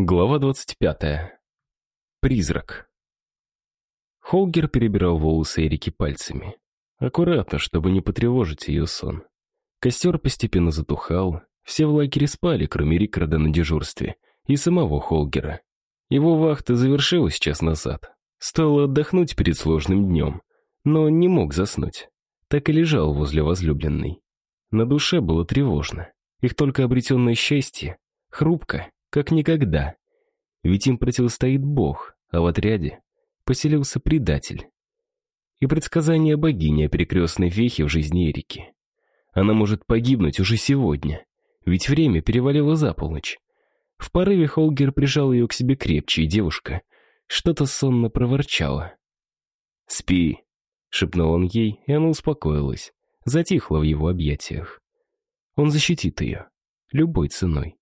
Глава 25. Призрак. Холгер перебирал волосы Эрики пальцами. Аккуратно, чтобы не потревожить ее сон. Костер постепенно затухал, все в лагере спали, кроме Рикарда на дежурстве, и самого Холгера. Его вахта завершилась час назад. Стоило отдохнуть перед сложным днем, но он не мог заснуть. Так и лежал возле возлюбленной. На душе было тревожно. Их только обретенное счастье, хрупко, как никогда. Ведь им противостоит Бог, а в отряде поселился предатель. И предсказание богини о перекрестной вехе в жизни Эрики. Она может погибнуть уже сегодня, ведь время перевалило за полночь. В порыве Холгер прижал ее к себе крепче, и девушка что-то сонно проворчала. «Спи», — шепнул он ей, и она успокоилась, затихла в его объятиях. Он защитит ее, любой ценой.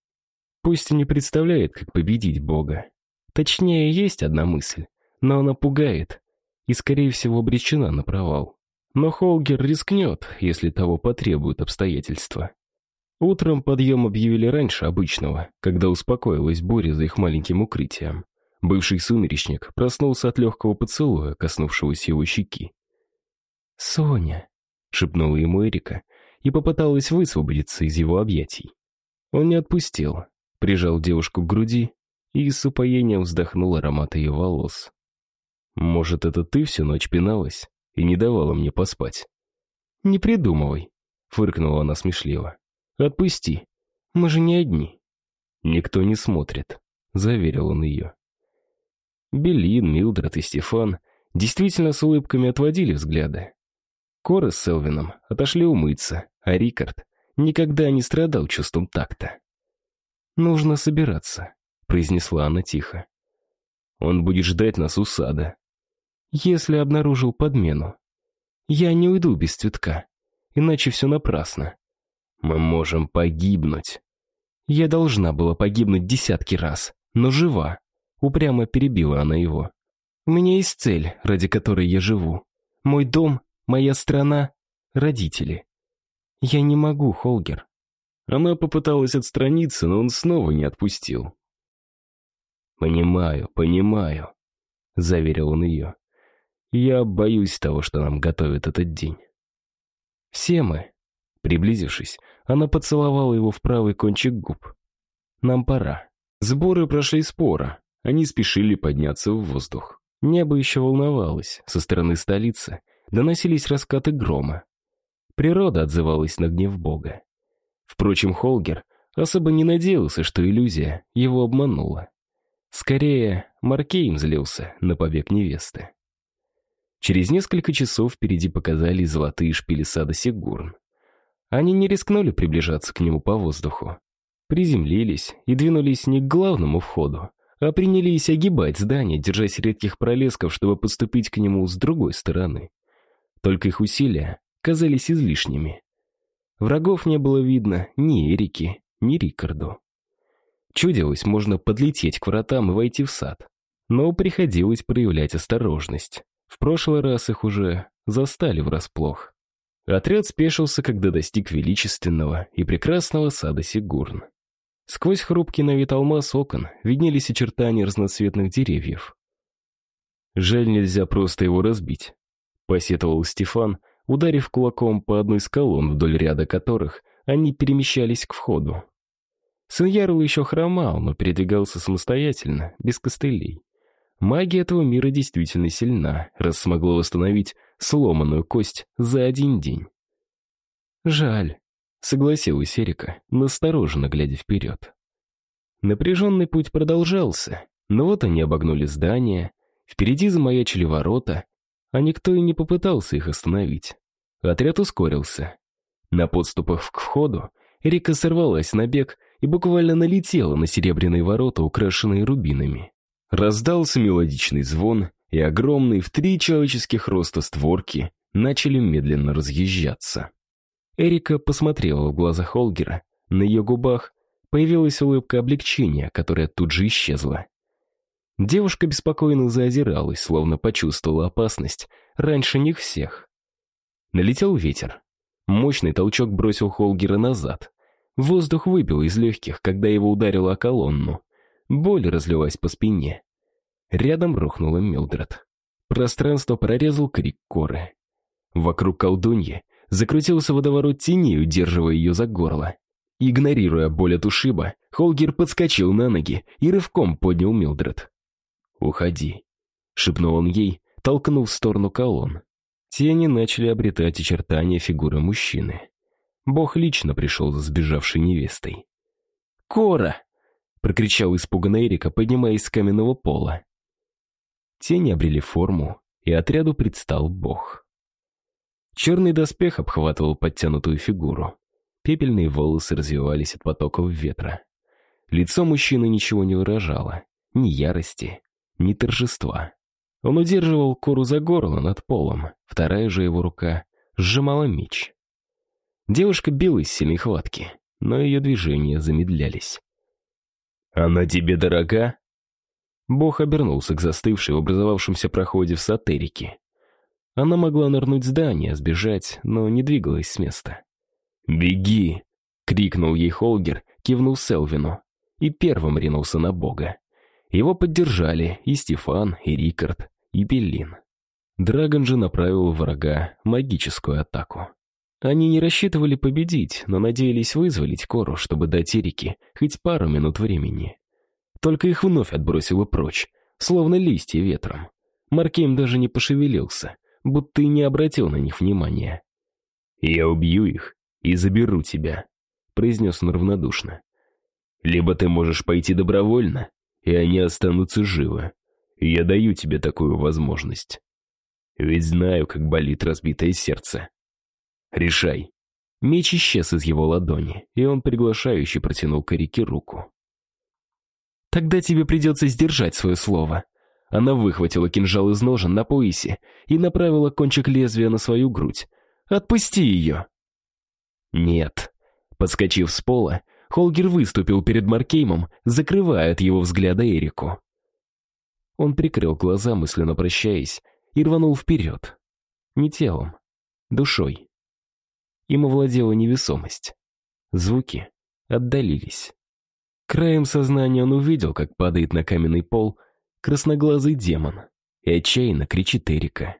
Пусть и не представляет, как победить Бога. Точнее, есть одна мысль, но она пугает и, скорее всего, обречена на провал. Но Холгер рискнет, если того потребуют обстоятельства. Утром подъем объявили раньше обычного, когда успокоилась буря за их маленьким укрытием. Бывший сумеречник проснулся от легкого поцелуя, коснувшегося его щеки. «Соня», — шепнула ему Эрика и попыталась высвободиться из его объятий. Он не отпустил, прижал девушку к груди и с упоением вздохнул аромат ее волос. «Может, это ты всю ночь пиналась и не давала мне поспать?» «Не придумывай», — фыркнула она смешливо. «Отпусти, мы же не одни». «Никто не смотрит», — заверил он ее. Белин, Милдред и Стефан действительно с улыбками отводили взгляды. Кора с Селвином отошли умыться, а Рикард никогда не страдал чувством такта. «Нужно собираться», — произнесла она тихо. «Он будет ждать нас у сада». «Если обнаружил подмену. Я не уйду без цветка, иначе все напрасно. Мы можем погибнуть». Я должна была погибнуть десятки раз, но жива. Упрямо перебила она его. У меня есть цель, ради которой я живу. Мой дом, моя страна, родители. Я не могу, Холгер. Она попыталась отстраниться, но он снова не отпустил. «Понимаю, понимаю», — заверил он ее. «Я боюсь того, что нам готовит этот день». «Все мы». Приблизившись, она поцеловала его в правый кончик губ. «Нам пора». Сборы прошли споро. Они спешили подняться в воздух. Небо еще волновалось. Со стороны столицы доносились раскаты грома. Природа отзывалась на гнев Бога. Впрочем, Холгер особо не надеялся, что иллюзия его обманула. Скорее, Маркейм злился на побег невесты. Через несколько часов впереди показались золотые шпили сада Сигурн. Они не рискнули приближаться к нему по воздуху. Приземлились и двинулись не к главному входу, а принялись огибать здание, держась редких пролесков, чтобы подступить к нему с другой стороны. Только их усилия казались излишними. Врагов не было видно ни Эрике, ни Рикарду. Чудилось, можно подлететь к вратам и войти в сад. Но приходилось проявлять осторожность. В прошлый раз их уже застали врасплох. Отряд спешился, когда достиг величественного и прекрасного сада Сигурн. Сквозь хрупкий на вид алмаз окон виднелись очертания разноцветных деревьев. «Жаль, нельзя просто его разбить», — посетовал Стефан, ударив кулаком по одной из колонн, вдоль ряда которых они перемещались к входу. Сын Ярл еще хромал, но передвигался самостоятельно, без костылей. Магия этого мира действительно сильна, раз смогла восстановить сломанную кость за один день. «Жаль», — согласилась Эрика, настороженно глядя вперед. Напряженный путь продолжался, но вот они обогнули здание, впереди замаячили ворота, а никто и не попытался их остановить. Отряд ускорился. На подступах к входу Рика сорвалась на бег и буквально налетела на серебряные ворота, украшенные рубинами. Раздался мелодичный звон, и огромные в три человеческих роста створки начали медленно разъезжаться. Эрика посмотрела в глаза Холгера, на ее губах появилась улыбка облегчения, которая тут же исчезла. Девушка беспокойно заозиралась, словно почувствовала опасность раньше них всех. Налетел ветер. Мощный толчок бросил Холгера назад. Воздух выбил из легких, когда его ударило о колонну. боль разлилась по спине. Рядом рухнула Милдред. Пространство прорезал крик коры. Вокруг колдуньи закрутился водоворот теней, удерживая ее за горло. Игнорируя боль от ушиба, Холгер подскочил на ноги и рывком поднял Милдред. «Уходи», — шепнул он ей, толкнув в сторону колонн. Тени начали обретать очертания фигуры мужчины. Бог лично пришел за сбежавшей невестой. «Кора!» — прокричал испуганно Эрика, поднимаясь с каменного пола. Тени обрели форму, и отряду предстал Бог. Черный доспех обхватывал подтянутую фигуру. Пепельные волосы развивались от потоков ветра. Лицо мужчины ничего не выражало. Ни ярости, ни торжества. Он удерживал кору за горло над полом, вторая же его рука сжимала меч. Девушка била из сильной хватки, но ее движения замедлялись. «Она тебе дорога?» Бог обернулся к застывшей в образовавшемся проходе в сатерике. Она могла нырнуть в здание, сбежать, но не двигалась с места. «Беги!» — крикнул ей Холгер, кивнул Селвину и первым ринулся на Бога. Его поддержали и Стефан, и Рикард, и Беллин. Драгон же направил в врага магическую атаку. Они не рассчитывали победить, но надеялись вызволить Кору, чтобы дать Эрике хоть пару минут времени. Только их вновь отбросило прочь, словно листья ветром. Маркейм даже не пошевелился, будто и не обратил на них внимания. «Я убью их и заберу тебя», — произнес он равнодушно. «Либо ты можешь пойти добровольно, и они останутся живы. Я даю тебе такую возможность. Ведь знаю, как болит разбитое сердце. Решай». Меч исчез из его ладони, и он приглашающе протянул Корике руку. «Тогда тебе придется сдержать свое слово». Она выхватила кинжал из ножен на поясе и направила кончик лезвия на свою грудь. «Отпусти ее!» «Нет». Подскочив с пола, Холгер выступил перед Маркеймом, закрывая от его взгляда Эрику. Он прикрыл глаза, мысленно прощаясь, и рванул вперед. Не телом, душой. Им овладела невесомость. Звуки отдалились. Краем сознания он увидел, как падает на каменный пол красноглазый демон и отчаянно кричит Эрика.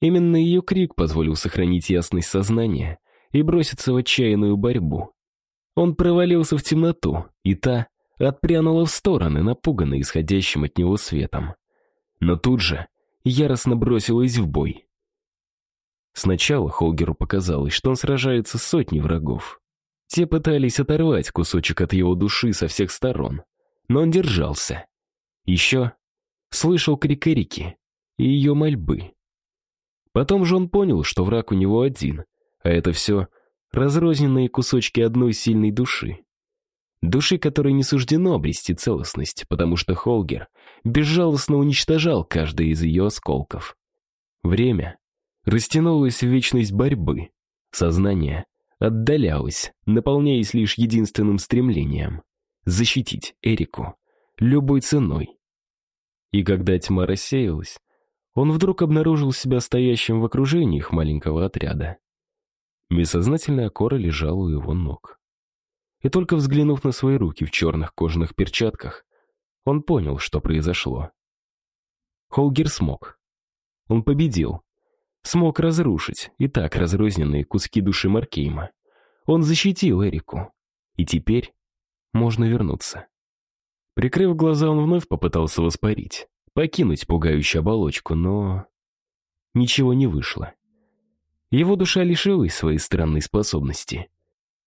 Именно ее крик позволил сохранить ясность сознания и броситься в отчаянную борьбу. Он провалился в темноту, и та отпрянула в стороны, напуганная исходящим от него светом. Но тут же яростно бросилась в бой. Сначала Холгеру показалось, что он сражается с сотней врагов. Те пытались оторвать кусочек от его души со всех сторон, но он держался. Еще слышал крик Эрики и ее мольбы. Потом же он понял, что враг у него один, а это все разрозненные кусочки одной сильной души. Души, которой не суждено обрести целостность, потому что Холгер безжалостно уничтожал каждый из ее осколков. Время растянулось в вечность борьбы. Сознание отдалялось, наполняясь лишь единственным стремлением — защитить Эрику любой ценой. И когда тьма рассеялась, он вдруг обнаружил себя стоящим в окружении их маленького отряда. Бессознательная кора лежала у его ног. И только взглянув на свои руки в черных кожаных перчатках, он понял, что произошло. Холгер смог. Он победил. Смог разрушить и так разрозненные куски души Маркейма. Он защитил Эрику. И теперь можно вернуться. Прикрыв глаза, он вновь попытался воспарить, покинуть пугающую оболочку, но... Ничего не вышло. Его душа лишилась своей странной способности.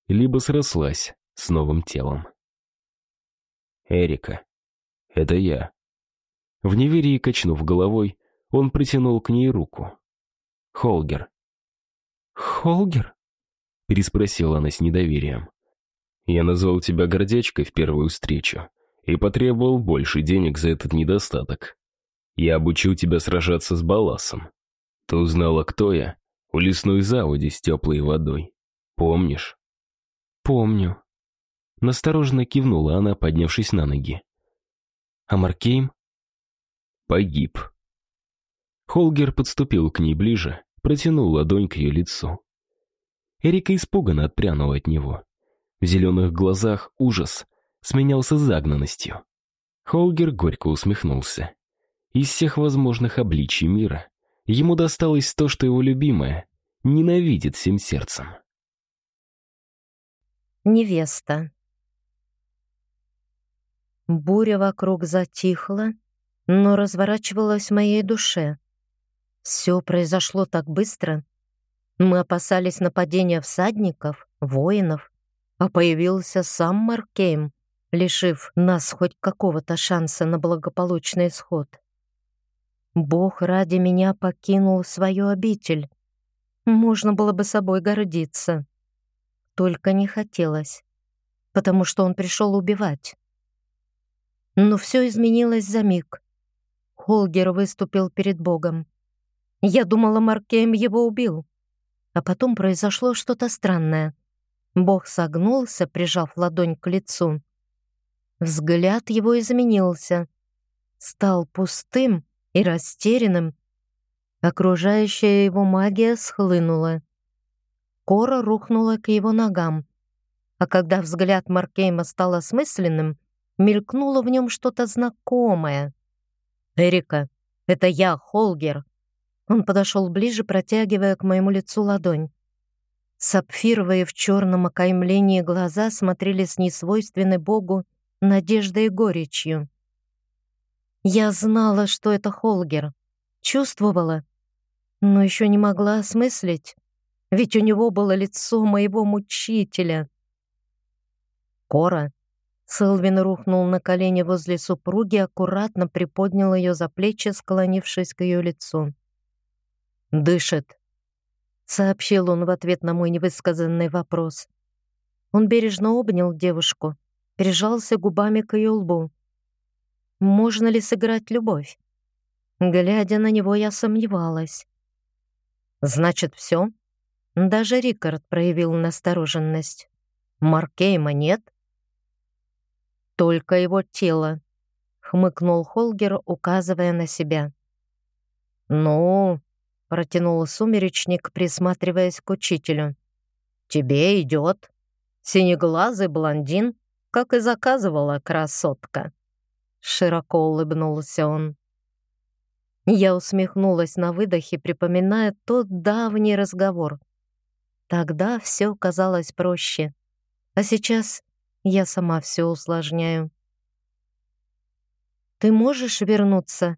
Либо срослась с новым телом. «Эрика, это я». В неверии, качнув головой, он притянул к ней руку. «Холгер». «Холгер?» — переспросила она с недоверием. «Я назвал тебя гордячкой в первую встречу и потребовал больше денег за этот недостаток. Я обучил тебя сражаться с Баласом. Ты узнала, кто я, у лесной заводи с теплой водой. Помнишь?» «Помню». Настороженно кивнула она, поднявшись на ноги. «А Маркейм?» «Погиб». Холгер подступил к ней ближе, протянул ладонь к ее лицу. Эрика испуганно отпрянула от него. В зеленых глазах ужас сменялся загнанностью. Холгер горько усмехнулся. Из всех возможных обличий мира ему досталось то, что его любимая ненавидит всем сердцем. Невеста. Буря вокруг затихла, но разворачивалась в моей душе. Все произошло так быстро. Мы опасались нападения всадников, воинов, а появился сам Маркейм, лишив нас хоть какого-то шанса на благополучный исход. Бог ради меня покинул свою обитель. Можно было бы собой гордиться. Только не хотелось, потому что он пришел убивать. Но все изменилось за миг. Холгер выступил перед Богом. Я думала, Маркейм его убил. А потом произошло что-то странное. Бог согнулся, прижав ладонь к лицу. Взгляд его изменился. Стал пустым и растерянным. Окружающая его магия схлынула. Кора рухнула к его ногам. А когда взгляд Маркейма стал осмысленным, мелькнуло в нем что-то знакомое. «Эрика, это я, Холгер!» Он подошел ближе, протягивая к моему лицу ладонь. Сапфировые в черном окаймлении глаза смотрели с несвойственной Богу надеждой и горечью. Я знала, что это Холгер, чувствовала, но еще не могла осмыслить ведь у него было лицо моего мучителя. Кора. Селвин рухнул на колени возле супруги, аккуратно приподнял ее за плечи, склонившись к ее лицу. «Дышит», — сообщил он в ответ на мой невысказанный вопрос. Он бережно обнял девушку, прижался губами к ее лбу. Можно ли сыграть любовь? Глядя на него, я сомневалась. «Значит, все?» Даже Рикард проявил настороженность. Маркейма нет? Только его тело, хмыкнул Холгер, указывая на себя. Ну, протянул сумеречник, присматриваясь к учителю. Тебе идет. Синеглазый блондин, как и заказывала красотка. Широко улыбнулся он. Я усмехнулась на выдохе, припоминая тот давний разговор. Тогда все казалось проще. А сейчас я сама все усложняю. «Ты можешь вернуться?»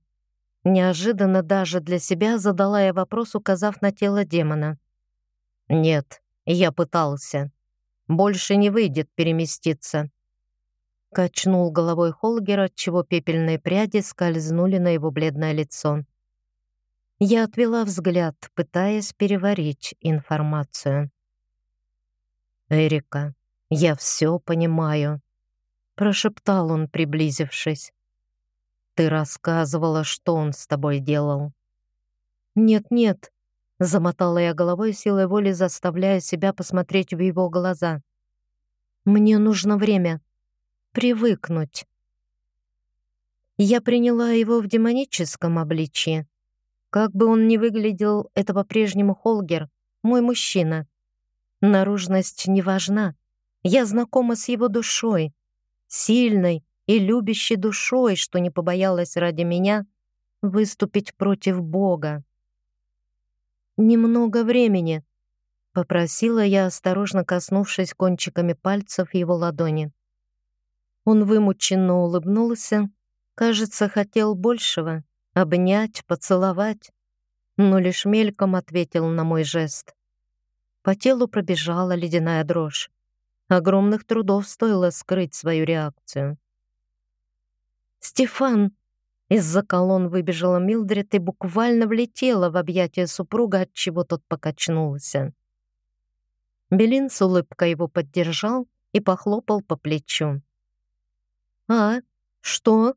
Неожиданно даже для себя задала я вопрос, указав на тело демона. «Нет, я пытался. Больше не выйдет переместиться». Качнул головой Холгер, отчего пепельные пряди скользнули на его бледное лицо. Я отвела взгляд, пытаясь переварить информацию. «Эрика, я все понимаю», — прошептал он, приблизившись. «Ты рассказывала, что он с тобой делал». «Нет-нет», — замотала я головой силой воли, заставляя себя посмотреть в его глаза. «Мне нужно время. Привыкнуть». Я приняла его в демоническом обличье, как бы он ни выглядел, это по-прежнему Холгер, мой мужчина. Наружность не важна. Я знакома с его душой, сильной и любящей душой, что не побоялась ради меня выступить против Бога. «Немного времени», — попросила я, осторожно коснувшись кончиками пальцев его ладони. Он вымученно улыбнулся, кажется, хотел большего обнять, поцеловать, но лишь мельком ответил на мой жест. По телу пробежала ледяная дрожь. Огромных трудов стоило скрыть свою реакцию. «Стефан!» Из-за колонн выбежала Милдред и буквально влетела в объятия супруга, от чего тот покачнулся. Белин с улыбкой его поддержал и похлопал по плечу. «А, что?»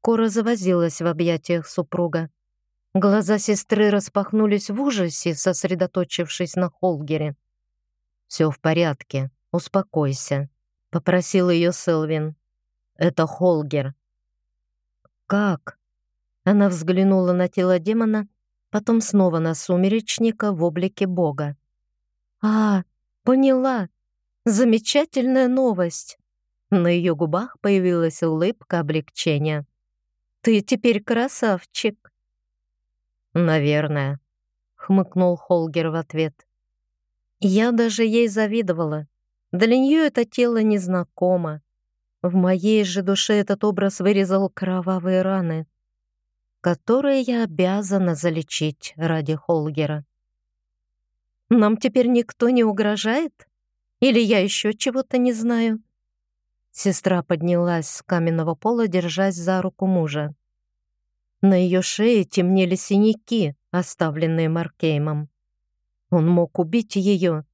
Кора завозилась в объятиях супруга. Глаза сестры распахнулись в ужасе, сосредоточившись на Холгере. «Все в порядке, успокойся», — попросил ее Селвин. «Это Холгер». «Как?» Она взглянула на тело демона, потом снова на сумеречника в облике бога. «А, поняла. Замечательная новость. На ее губах появилась улыбка облегчения. «Ты теперь красавчик!» «Наверное», — хмыкнул Холгер в ответ. Я даже ей завидовала. Для нее это тело незнакомо. В моей же душе этот образ вырезал кровавые раны, которые я обязана залечить ради Холгера. «Нам теперь никто не угрожает? Или я еще чего-то не знаю?» Сестра поднялась с каменного пола, держась за руку мужа. На ее шее темнели синяки, оставленные Маркеймом. Он мог убить ее,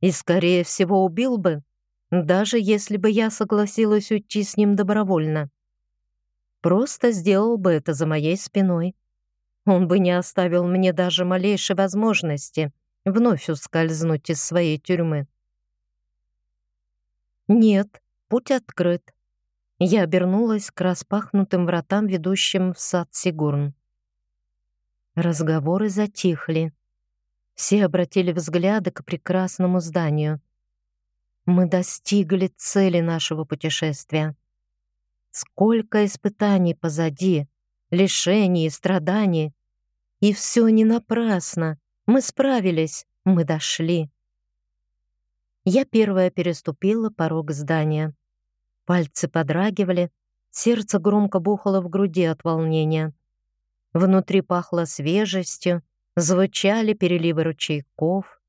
и, скорее всего, убил бы, даже если бы я согласилась уйти с ним добровольно. Просто сделал бы это за моей спиной. Он бы не оставил мне даже малейшей возможности вновь ускользнуть из своей тюрьмы. Нет, Путь открыт. Я обернулась к распахнутым вратам, ведущим в сад Сигурн. Разговоры затихли. Все обратили взгляды к прекрасному зданию. Мы достигли цели нашего путешествия. Сколько испытаний позади, лишений и страданий. И все не напрасно. Мы справились, мы дошли. Я первая переступила порог здания. Пальцы подрагивали, сердце громко бухало в груди от волнения. Внутри пахло свежестью, звучали переливы ручейков.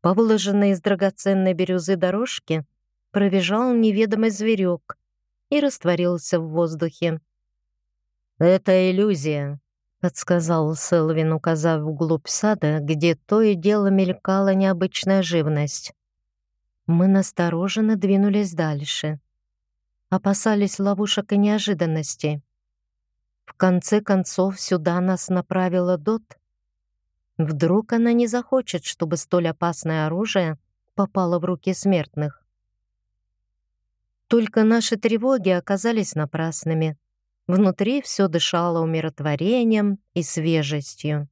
По выложенной из драгоценной бирюзы дорожке пробежал неведомый зверек и растворился в воздухе. «Это иллюзия», — подсказал Селвин, указав вглубь сада, где то и дело мелькала необычная живность. Мы настороженно двинулись дальше. Опасались ловушек и неожиданностей. В конце концов, сюда нас направила Дот. Вдруг она не захочет, чтобы столь опасное оружие попало в руки смертных. Только наши тревоги оказались напрасными. Внутри все дышало умиротворением и свежестью.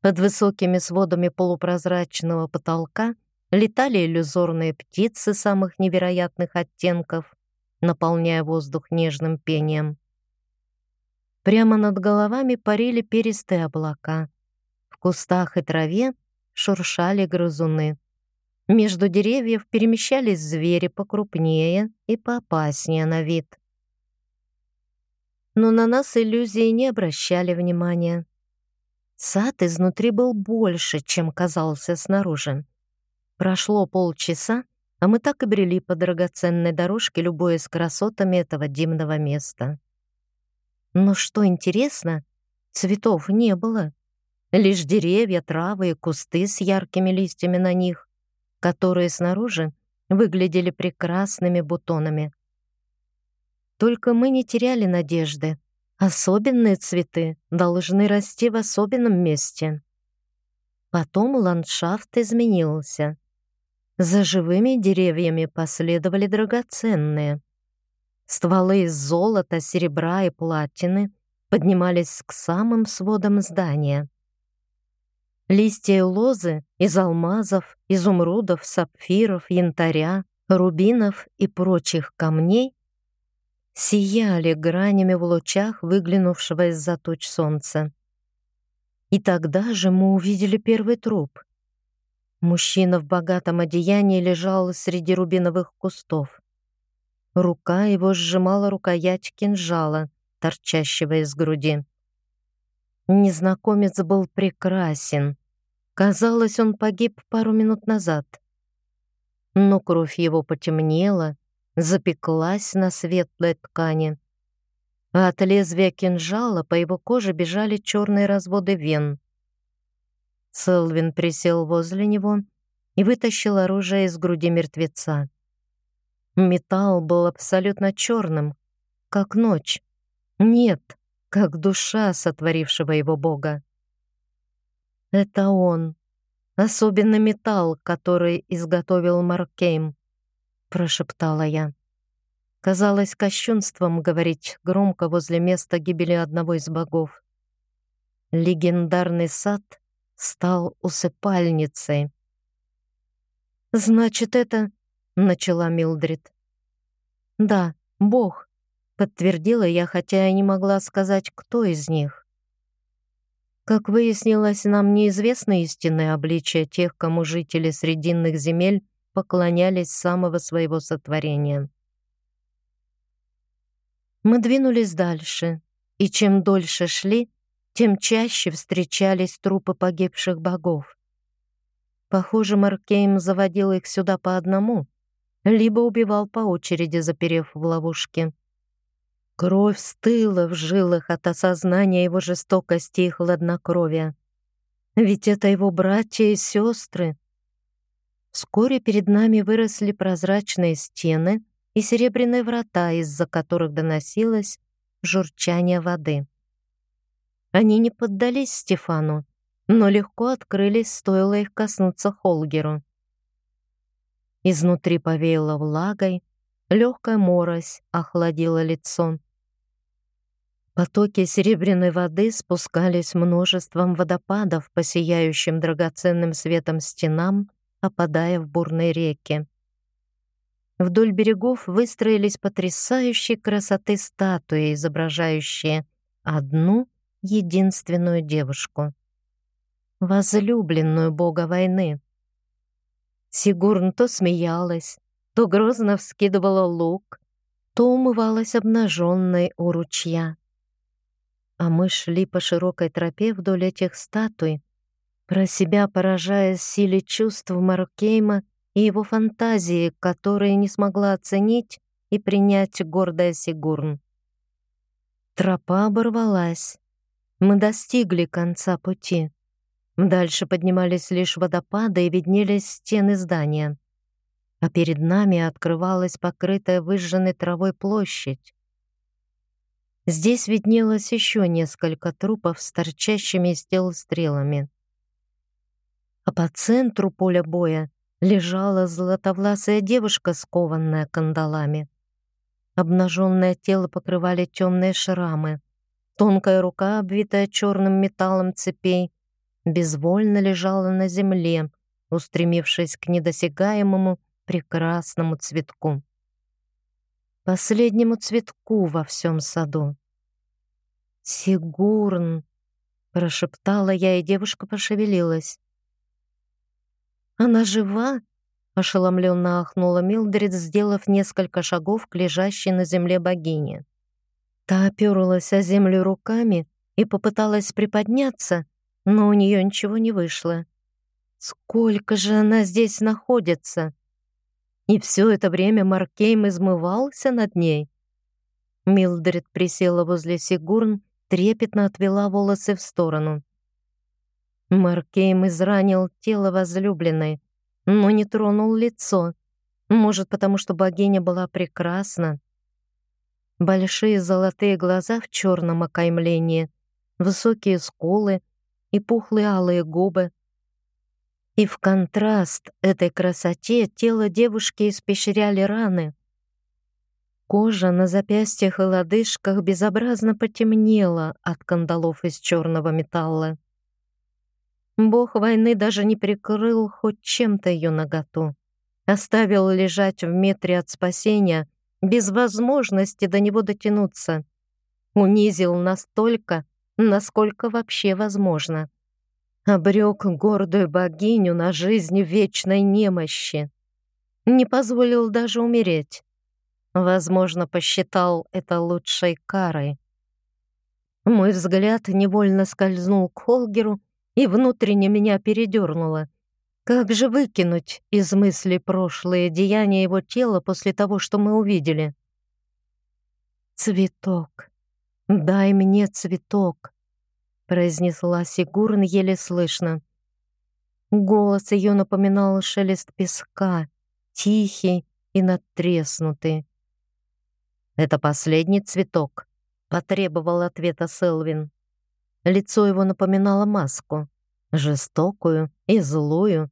Под высокими сводами полупрозрачного потолка — Летали иллюзорные птицы самых невероятных оттенков, наполняя воздух нежным пением. Прямо над головами парили перистые облака. В кустах и траве шуршали грызуны. Между деревьев перемещались звери покрупнее и поопаснее на вид. Но на нас иллюзии не обращали внимания. Сад изнутри был больше, чем казался снаружи. Прошло полчаса, а мы так и брели по драгоценной дорожке, любуясь красотами этого дивного места. Но что интересно, цветов не было. Лишь деревья, травы и кусты с яркими листьями на них, которые снаружи выглядели прекрасными бутонами. Только мы не теряли надежды. Особенные цветы должны расти в особенном месте. Потом ландшафт изменился. За живыми деревьями последовали драгоценные. Стволы из золота, серебра и платины поднимались к самым сводам здания. Листья лозы из алмазов, изумрудов, сапфиров, янтаря, рубинов и прочих камней сияли гранями в лучах выглянувшего из-за туч солнца. И тогда же мы увидели первый труп — Мужчина в богатом одеянии лежал среди рубиновых кустов. Рука его сжимала рукоять кинжала, торчащего из груди. Незнакомец был прекрасен. Казалось, он погиб пару минут назад. Но кровь его потемнела, запеклась на светлой ткани. А от лезвия кинжала по его коже бежали черные разводы вен. Селвин присел возле него и вытащил оружие из груди мертвеца. Металл был абсолютно черным, как ночь. Нет, как душа сотворившего его бога. Это он, особенно металл, который изготовил Маркейм, прошептала я. Казалось кощунством говорить громко возле места гибели одного из богов. Легендарный сад стал усыпальницей. «Значит, это...» — начала Милдрид. Да, Бог, подтвердила я, хотя и не могла сказать, кто из них. Как выяснилось, нам неизвестно истинное обличие тех, кому жители Срединных земель поклонялись самого своего сотворения. Мы двинулись дальше, и чем дольше шли, тем чаще встречались трупы погибших богов. Похоже, Маркейм заводил их сюда по одному, либо убивал по очереди, заперев в ловушке. Кровь стыла в жилах от осознания его жестокости и хладнокровия. Ведь это его братья и сестры. Вскоре перед нами выросли прозрачные стены и серебряные врата, из-за которых доносилось журчание воды. Они не поддались Стефану, но легко открылись, стоило их коснуться Холгеру. Изнутри повеяло влагой, легкая морось охладила лицо. Потоки серебряной воды спускались множеством водопадов по сияющим драгоценным светом стенам, опадая в бурные реки. Вдоль берегов выстроились потрясающие красоты статуи, изображающие одну единственную девушку, возлюбленную бога войны. Сигурн то смеялась, то грозно вскидывала лук, то умывалась обнаженной у ручья. А мы шли по широкой тропе вдоль этих статуй, про себя поражаясь силе чувств Маркейма и его фантазии, которые не смогла оценить и принять гордая Сигурн. Тропа оборвалась. Мы достигли конца пути. Дальше поднимались лишь водопады и виднелись стены здания. А перед нами открывалась покрытая выжженной травой площадь. Здесь виднелось еще несколько трупов с торчащими из тел стрелами. А по центру поля боя лежала золотовласая девушка, скованная кандалами. Обнаженное тело покрывали темные шрамы. Тонкая рука, обвитая черным металлом цепей, безвольно лежала на земле, устремившись к недосягаемому прекрасному цветку последнему цветку во всем саду. «Сигурн!» — прошептала я, и девушка пошевелилась. «Она жива?» — ошеломленно ахнула Милдрид, сделав несколько шагов к лежащей на земле богине. Та оперлась о землю руками и попыталась приподняться, но у нее ничего не вышло. «Сколько же она здесь находится?» И все это время Маркейм измывался над ней. Милдред присела возле Сигурн, трепетно отвела волосы в сторону. Маркейм изранил тело возлюбленной, но не тронул лицо. Может, потому что богиня была прекрасна. Большие золотые глаза в черном окаймлении, высокие скулы и пухлые алые губы, и в контраст этой красоте тело девушки испещряли раны. Кожа на запястьях и лодыжках безобразно потемнела от кандалов из черного металла. Бог войны даже не прикрыл хоть чем-то ее наготу. Оставил лежать в метре от спасения, без возможности до него дотянуться. Унизил настолько, насколько вообще возможно обрек гордую богиню на жизнь вечной немощи. Не позволил даже умереть. Возможно, посчитал это лучшей карой. Мой взгляд невольно скользнул к Холгеру, и внутренне меня передернуло. Как же выкинуть из мысли прошлые деяния его тела после того, что мы увидели? Цветок. Дай мне цветок произнесла Сигурн еле слышно. Голос ее напоминал шелест песка, тихий и надтреснутый. «Это последний цветок», — потребовал ответа Селвин. Лицо его напоминало маску, жестокую и злую.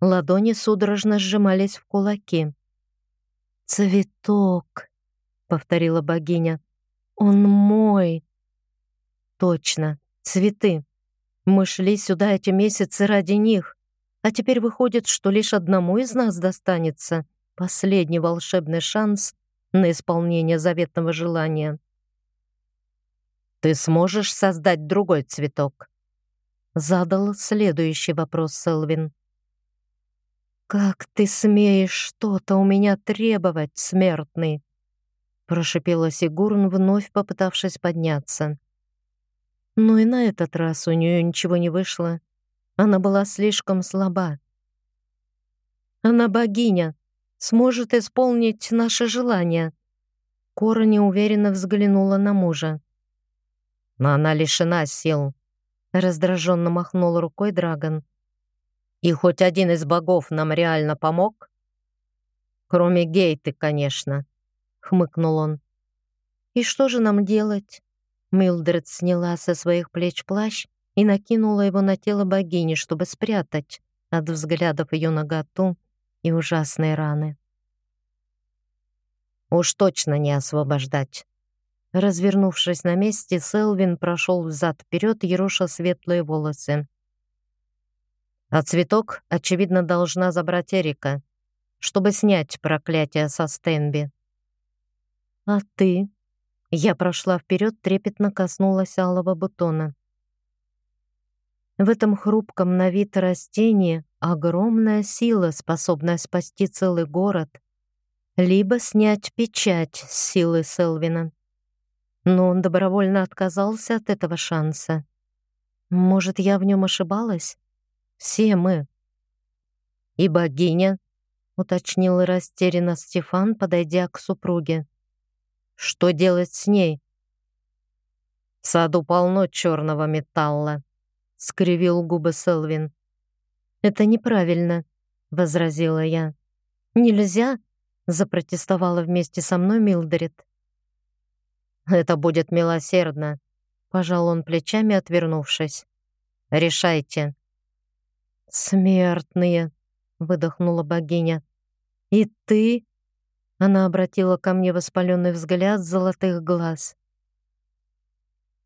Ладони судорожно сжимались в кулаки. «Цветок», — повторила богиня, — «он мой». «Точно, Цветы. Мы шли сюда эти месяцы ради них, а теперь выходит, что лишь одному из нас достанется последний волшебный шанс на исполнение заветного желания. «Ты сможешь создать другой цветок?» Задал следующий вопрос Селвин. «Как ты смеешь что-то у меня требовать, смертный?» Прошипела Сигурн, вновь попытавшись подняться. Но и на этот раз у нее ничего не вышло. Она была слишком слаба. Она богиня, сможет исполнить наше желание. Кора неуверенно взглянула на мужа. Но она лишена сил. Раздраженно махнул рукой Драгон. И хоть один из богов нам реально помог? Кроме Гейты, конечно, хмыкнул он. И что же нам делать? Милдред сняла со своих плеч плащ и накинула его на тело богини, чтобы спрятать от взглядов ее наготу и ужасные раны. Уж точно не освобождать. Развернувшись на месте, Селвин прошел взад-вперед, ероша светлые волосы. А цветок, очевидно, должна забрать Эрика, чтобы снять проклятие со Стенби. «А ты?» Я прошла вперед, трепетно коснулась алого бутона. В этом хрупком на вид растении огромная сила, способная спасти целый город, либо снять печать с силы Селвина. Но он добровольно отказался от этого шанса. Может, я в нем ошибалась? Все мы. И богиня, уточнил растерянно Стефан, подойдя к супруге. Что делать с ней? В саду полно черного металла, скривил губы Селвин. Это неправильно, возразила я. Нельзя, запротестовала вместе со мной Милдред. Это будет милосердно, пожал он плечами, отвернувшись. Решайте. «Смертные!» — выдохнула богиня. «И ты?» — она обратила ко мне воспаленный взгляд золотых глаз.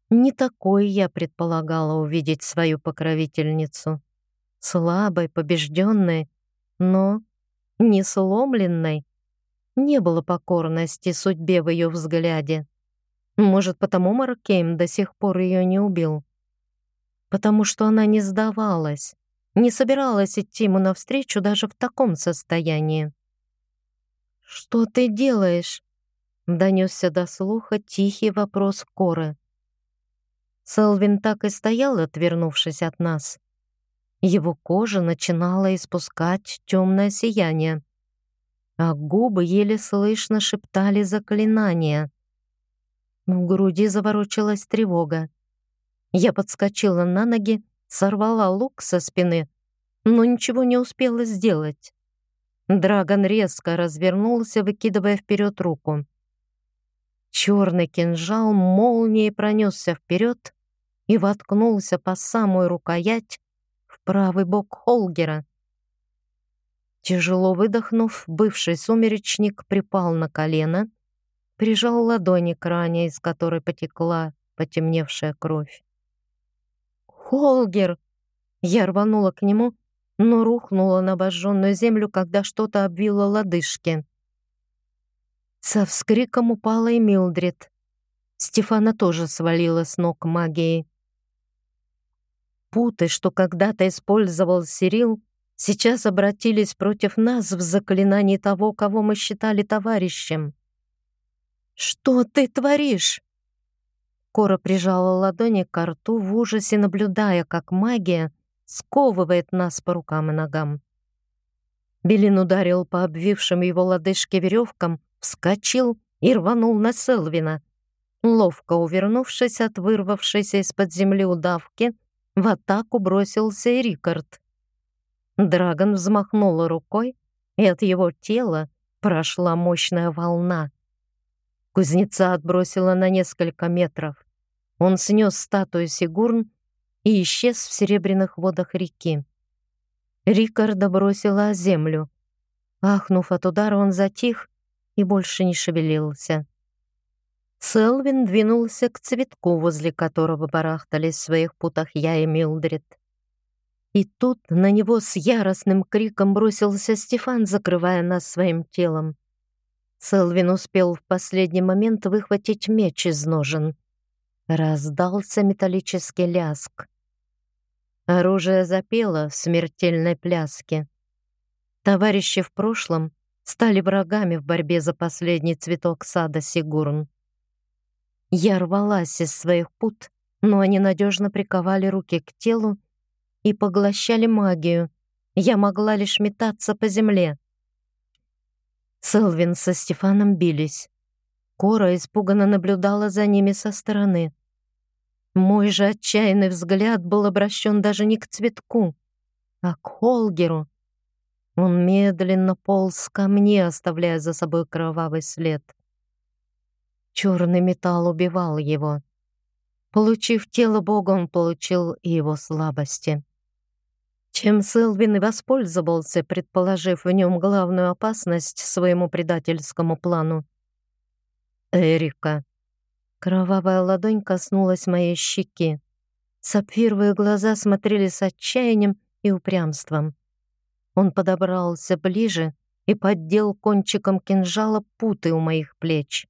Не такой я предполагала увидеть свою покровительницу. Слабой, побежденной, но не сломленной. Не было покорности судьбе в ее взгляде. Может, потому Маркейм до сих пор ее не убил. Потому что она не сдавалась не собиралась идти ему навстречу даже в таком состоянии. «Что ты делаешь?» — донесся до слуха тихий вопрос Коры. Селвин так и стоял, отвернувшись от нас. Его кожа начинала испускать темное сияние, а губы еле слышно шептали заклинания. В груди заворочилась тревога. Я подскочила на ноги сорвала лук со спины, но ничего не успела сделать. Драгон резко развернулся, выкидывая вперед руку. Черный кинжал молнией пронесся вперед и воткнулся по самую рукоять в правый бок Холгера. Тяжело выдохнув, бывший сумеречник припал на колено, прижал ладони к ране, из которой потекла потемневшая кровь. «Холгер!» Я рванула к нему, но рухнула на обожженную землю, когда что-то обвило лодыжки. Со вскриком упала и Милдред. Стефана тоже свалила с ног магией. Путы, что когда-то использовал Сирил, сейчас обратились против нас в заклинании того, кого мы считали товарищем. «Что ты творишь?» Кора прижала ладони к рту в ужасе, наблюдая, как магия сковывает нас по рукам и ногам. Белин ударил по обвившим его лодыжке веревкам, вскочил и рванул на Селвина. Ловко увернувшись от вырвавшейся из-под земли удавки, в атаку бросился и Рикард. Драгон взмахнул рукой, и от его тела прошла мощная волна. Кузнеца отбросила на несколько метров. Он снес статую Сигурн и исчез в серебряных водах реки. Рикарда бросила о землю. Ахнув от удара, он затих и больше не шевелился. Селвин двинулся к цветку, возле которого барахтались в своих путах я и Милдред. И тут на него с яростным криком бросился Стефан, закрывая нас своим телом. Селвин успел в последний момент выхватить меч из ножен. Раздался металлический ляск. Оружие запело в смертельной пляске. Товарищи в прошлом стали врагами в борьбе за последний цветок сада Сигурн. Я рвалась из своих пут, но они надежно приковали руки к телу и поглощали магию. Я могла лишь метаться по земле. Селвин со Стефаном бились. Кора испуганно наблюдала за ними со стороны. Мой же отчаянный взгляд был обращен даже не к цветку, а к Холгеру. Он медленно полз ко мне, оставляя за собой кровавый след. Черный металл убивал его. Получив тело Бога, он получил и его слабости. Чем Селвин и воспользовался, предположив в нем главную опасность своему предательскому плану. Эрика. Кровавая ладонь коснулась моей щеки. Сапфировые глаза смотрели с отчаянием и упрямством. Он подобрался ближе и поддел кончиком кинжала путы у моих плеч.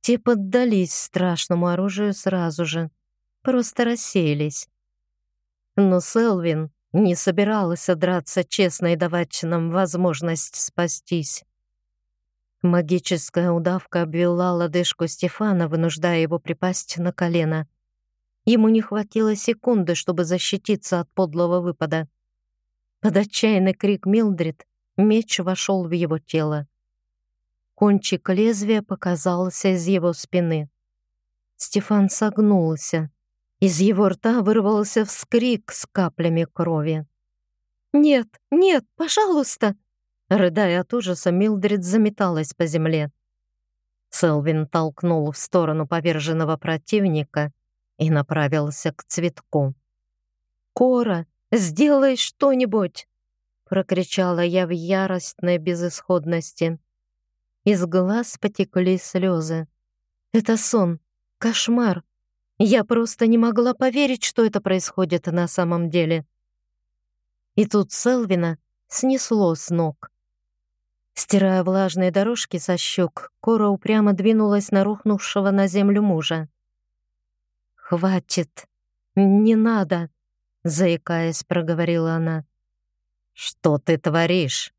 Те поддались страшному оружию сразу же, просто рассеялись. Но Селвин не собиралась драться честно и давать нам возможность спастись. Магическая удавка обвела лодыжку Стефана, вынуждая его припасть на колено. Ему не хватило секунды, чтобы защититься от подлого выпада. Под отчаянный крик Милдрид меч вошел в его тело. Кончик лезвия показался из его спины. Стефан согнулся. Из его рта вырвался вскрик с каплями крови. «Нет, нет, пожалуйста!» Рыдая от ужаса, Милдрид заметалась по земле. Селвин толкнул в сторону поверженного противника и направился к цветку. «Кора, сделай что-нибудь!» — прокричала я в яростной безысходности. Из глаз потекли слезы. Это сон, кошмар. Я просто не могла поверить, что это происходит на самом деле. И тут Селвина снесло с ног. Стирая влажные дорожки со щек, Кора упрямо двинулась на рухнувшего на землю мужа. «Хватит! Не надо!» — заикаясь, проговорила она. «Что ты творишь?»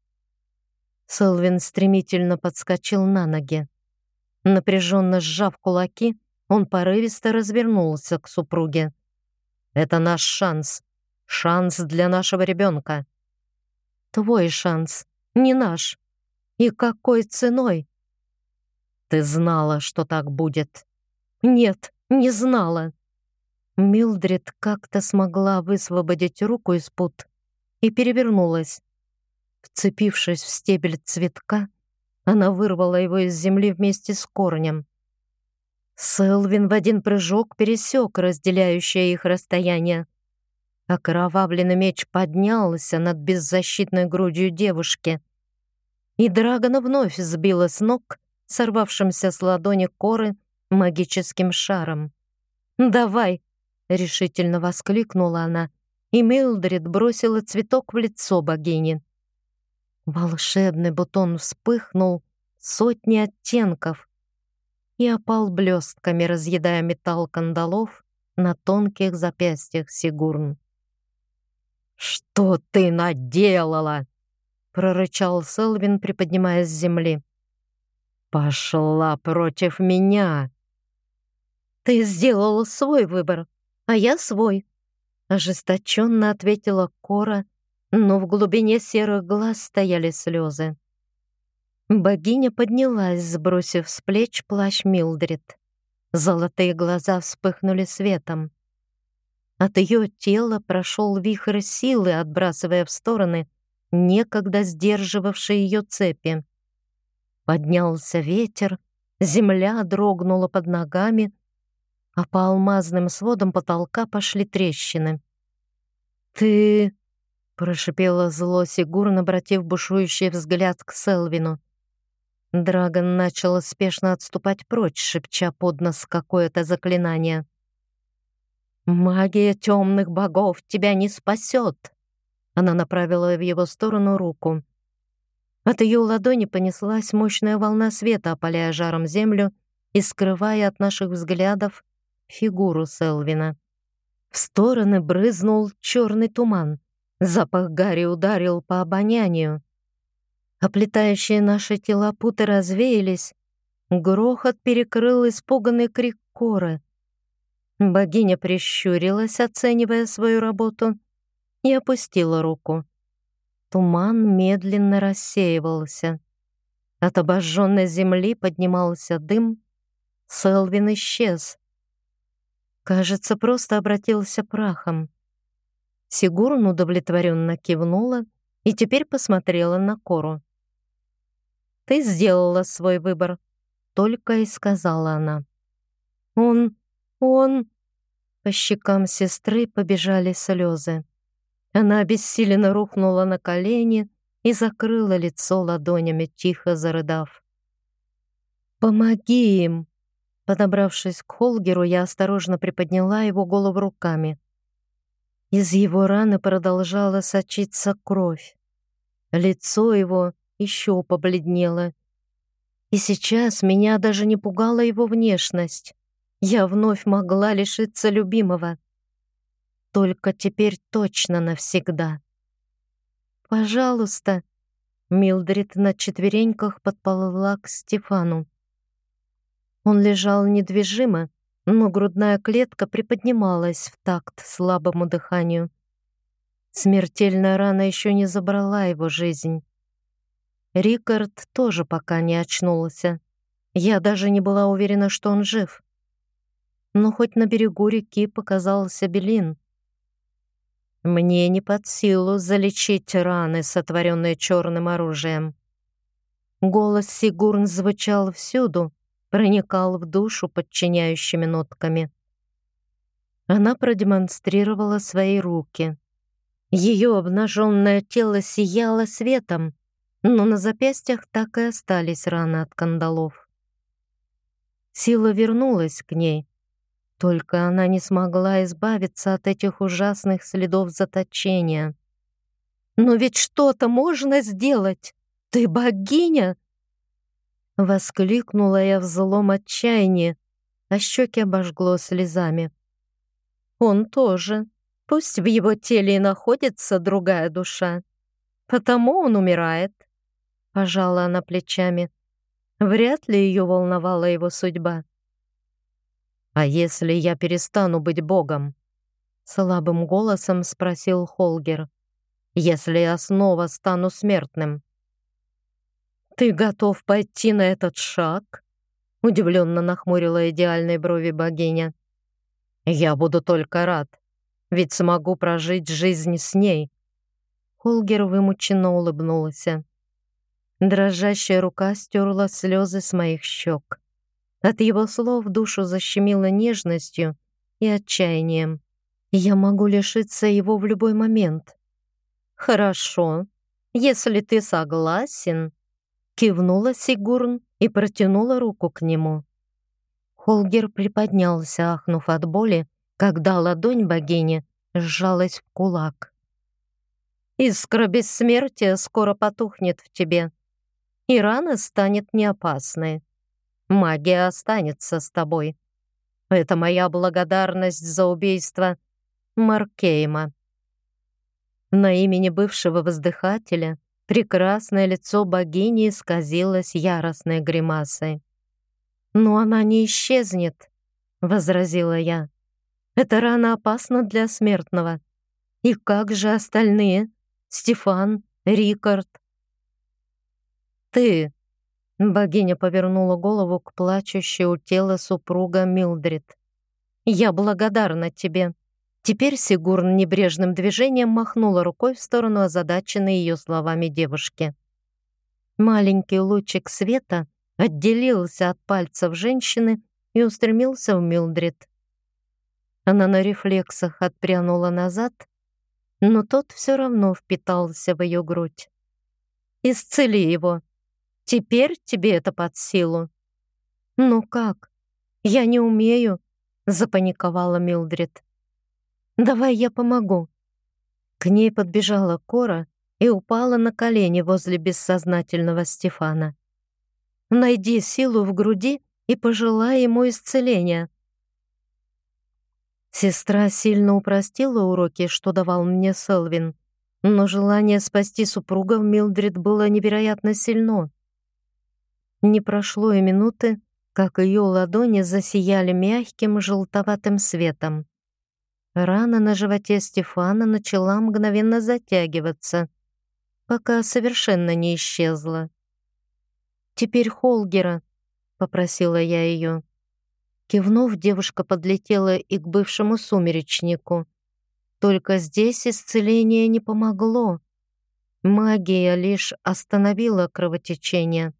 Селвин стремительно подскочил на ноги. Напряженно сжав кулаки, он порывисто развернулся к супруге. «Это наш шанс. Шанс для нашего ребенка». «Твой шанс, не наш. И какой ценой?» «Ты знала, что так будет». «Нет, не знала». Милдред как-то смогла высвободить руку из пут и перевернулась. Вцепившись в стебель цветка, она вырвала его из земли вместе с корнем. Селвин в один прыжок пересек разделяющее их расстояние. Окровавленный меч поднялся над беззащитной грудью девушки. И Драгона вновь сбила с ног, сорвавшимся с ладони коры магическим шаром. «Давай!» — решительно воскликнула она, и Милдрид бросила цветок в лицо богини. Волшебный бутон вспыхнул сотни оттенков и опал блестками, разъедая металл кандалов на тонких запястьях Сигурн. «Что ты наделала?» — прорычал Селвин, приподнимаясь с земли. «Пошла против меня!» «Ты сделала свой выбор, а я свой», — ожесточенно ответила Кора, но в глубине серых глаз стояли слезы. Богиня поднялась, сбросив с плеч плащ Милдрид. Золотые глаза вспыхнули светом. От ее тела прошел вихрь силы, отбрасывая в стороны некогда сдерживавшие ее цепи. Поднялся ветер, земля дрогнула под ногами, а по алмазным сводам потолка пошли трещины. «Ты...» Прошипела зло Сигурн, обратив бушующий взгляд к Селвину. Драгон начал спешно отступать прочь, шепча под нос какое-то заклинание. «Магия темных богов тебя не спасет!» Она направила в его сторону руку. От ее ладони понеслась мощная волна света, опаляя жаром землю и скрывая от наших взглядов фигуру Селвина. В стороны брызнул черный туман. Запах гари ударил по обонянию. Оплетающие наши тела путы развеялись. Грохот перекрыл испуганный крик коры. Богиня прищурилась, оценивая свою работу, и опустила руку. Туман медленно рассеивался. От обожженной земли поднимался дым. Селвин исчез. Кажется, просто обратился прахом. Сигурн удовлетворенно кивнула и теперь посмотрела на Кору. «Ты сделала свой выбор», — только и сказала она. «Он... он...» По щекам сестры побежали слезы. Она обессиленно рухнула на колени и закрыла лицо ладонями, тихо зарыдав. «Помоги им!» Подобравшись к Холгеру, я осторожно приподняла его голову руками. Из его раны продолжала сочиться кровь. Лицо его еще побледнело. И сейчас меня даже не пугала его внешность. Я вновь могла лишиться любимого. Только теперь точно навсегда. «Пожалуйста», — Милдрид на четвереньках подползла к Стефану. Он лежал недвижимо, но грудная клетка приподнималась в такт слабому дыханию. Смертельная рана еще не забрала его жизнь. Рикард тоже пока не очнулся. Я даже не была уверена, что он жив. Но хоть на берегу реки показался Белин. Мне не под силу залечить раны, сотворенные черным оружием. Голос Сигурн звучал всюду, проникал в душу подчиняющими нотками. Она продемонстрировала свои руки. Ее обнаженное тело сияло светом, но на запястьях так и остались раны от кандалов. Сила вернулась к ней, только она не смогла избавиться от этих ужасных следов заточения. «Но ведь что-то можно сделать! Ты богиня!» Воскликнула я в злом отчаянии, а щеки обожгло слезами. «Он тоже. Пусть в его теле и находится другая душа. Потому он умирает», — пожала она плечами. Вряд ли ее волновала его судьба. «А если я перестану быть Богом?» Слабым голосом спросил Холгер. «Если я снова стану смертным?» «Ты готов пойти на этот шаг?» Удивленно нахмурила идеальные брови богиня. «Я буду только рад, ведь смогу прожить жизнь с ней». Холгер вымученно улыбнулся. Дрожащая рука стерла слезы с моих щек. От его слов душу защемило нежностью и отчаянием. Я могу лишиться его в любой момент. «Хорошо, если ты согласен», — кивнула Сигурн и протянула руку к нему. Холгер приподнялся, ахнув от боли, когда ладонь богини сжалась в кулак. «Искра бессмертия скоро потухнет в тебе, и рана станет неопасной. Магия останется с тобой. Это моя благодарность за убийство Маркейма. На имени бывшего воздыхателя прекрасное лицо богини исказилось яростной гримасой. «Но она не исчезнет», — возразила я. «Эта рана опасна для смертного. И как же остальные? Стефан, Рикард?» «Ты Богиня повернула голову к плачущей у тела супруга Милдрид. «Я благодарна тебе». Теперь Сигурн небрежным движением махнула рукой в сторону озадаченной ее словами девушки. Маленький лучик света отделился от пальцев женщины и устремился в Милдрид. Она на рефлексах отпрянула назад, но тот все равно впитался в ее грудь. «Исцели его!» Теперь тебе это под силу». «Ну как? Я не умею», — запаниковала Милдрид. «Давай я помогу». К ней подбежала Кора и упала на колени возле бессознательного Стефана. «Найди силу в груди и пожелай ему исцеления». Сестра сильно упростила уроки, что давал мне Селвин, но желание спасти супруга в Милдрид было невероятно сильно. Не прошло и минуты, как ее ладони засияли мягким желтоватым светом. Рана на животе Стефана начала мгновенно затягиваться, пока совершенно не исчезла. «Теперь Холгера», — попросила я ее. Кивнув, девушка подлетела и к бывшему сумеречнику. Только здесь исцеление не помогло. Магия лишь остановила кровотечение.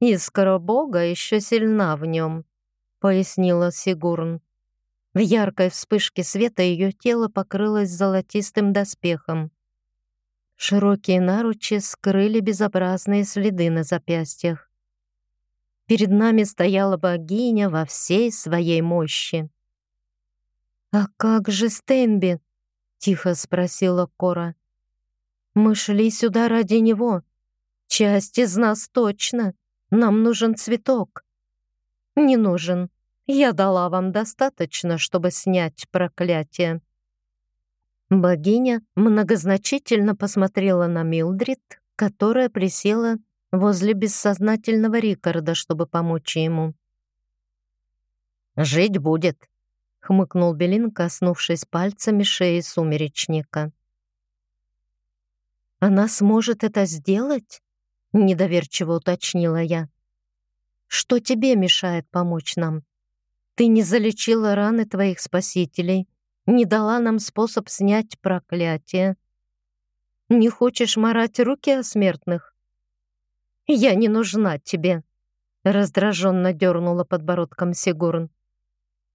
«Искра Бога еще сильна в нем», — пояснила Сигурн. В яркой вспышке света ее тело покрылось золотистым доспехом. Широкие наручи скрыли безобразные следы на запястьях. Перед нами стояла богиня во всей своей мощи. «А как же Стенби?» — тихо спросила Кора. «Мы шли сюда ради него. Часть из нас точно. Нам нужен цветок». «Не нужен. Я дала вам достаточно, чтобы снять проклятие». Богиня многозначительно посмотрела на Милдрид, которая присела возле бессознательного Рикарда, чтобы помочь ему. «Жить будет», — хмыкнул Белин, коснувшись пальцами шеи сумеречника. «Она сможет это сделать?» — недоверчиво уточнила я. «Что тебе мешает помочь нам? Ты не залечила раны твоих спасителей, не дала нам способ снять проклятие. Не хочешь марать руки о смертных? «Я не нужна тебе», — раздраженно дернула подбородком Сигурн.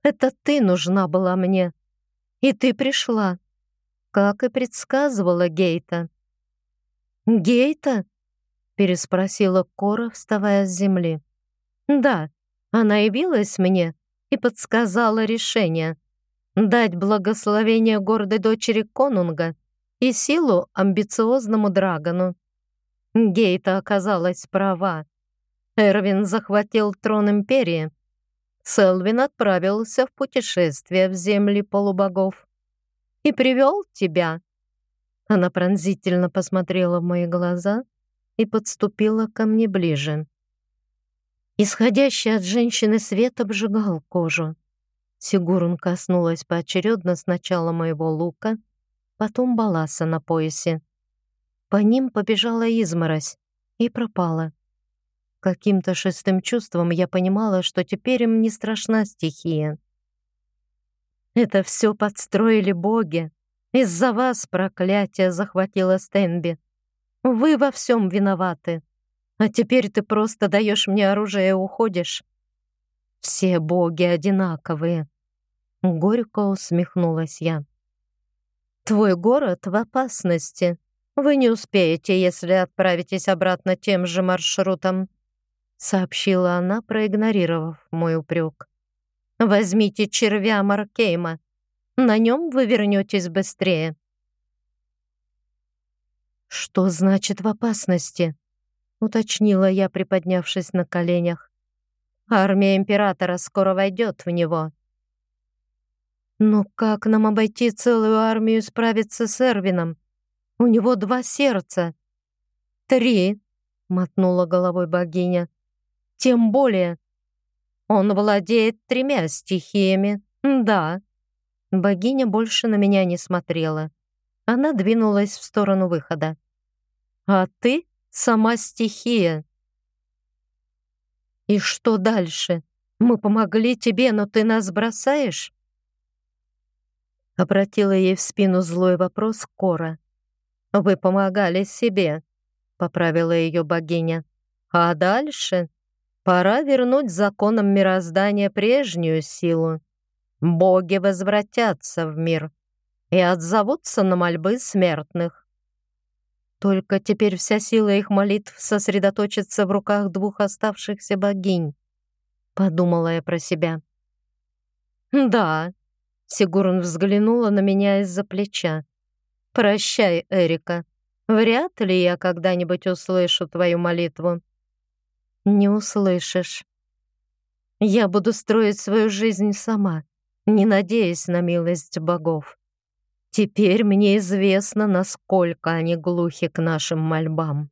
«Это ты нужна была мне, и ты пришла, как и предсказывала Гейта». «Гейта?» — переспросила Кора, вставая с земли. «Да, она явилась мне и подсказала решение дать благословение гордой дочери Конунга и силу амбициозному драгону. Гейта оказалась права. Эрвин захватил трон Империи. Селвин отправился в путешествие в земли полубогов. И привел тебя. Она пронзительно посмотрела в мои глаза и подступила ко мне ближе. Исходящий от женщины свет обжигал кожу. Сигурун коснулась поочередно сначала моего лука, потом баласа на поясе. По ним побежала изморозь и пропала. Каким-то шестым чувством я понимала, что теперь им не страшна стихия. «Это все подстроили боги. Из-за вас проклятие захватило Стенби. Вы во всем виноваты. А теперь ты просто даешь мне оружие и уходишь. Все боги одинаковые». Горько усмехнулась я. «Твой город в опасности», вы не успеете, если отправитесь обратно тем же маршрутом», сообщила она, проигнорировав мой упрек. «Возьмите червя Маркейма. На нем вы вернетесь быстрее». «Что значит в опасности?» уточнила я, приподнявшись на коленях. «Армия Императора скоро войдет в него». «Но как нам обойти целую армию и справиться с Эрвином?» У него два сердца. Три, мотнула головой богиня. Тем более. Он владеет тремя стихиями. Да. Богиня больше на меня не смотрела. Она двинулась в сторону выхода. А ты сама стихия. И что дальше? Мы помогли тебе, но ты нас бросаешь? Обратила ей в спину злой вопрос Кора. Вы помогали себе, поправила ее богиня. А дальше пора вернуть законам мироздания прежнюю силу. Боги возвратятся в мир и отзовутся на мольбы смертных. Только теперь вся сила их молитв сосредоточится в руках двух оставшихся богинь, подумала я про себя. Да, Сигурн взглянула на меня из-за плеча. «Прощай, Эрика. Вряд ли я когда-нибудь услышу твою молитву. Не услышишь. Я буду строить свою жизнь сама, не надеясь на милость богов. Теперь мне известно, насколько они глухи к нашим мольбам.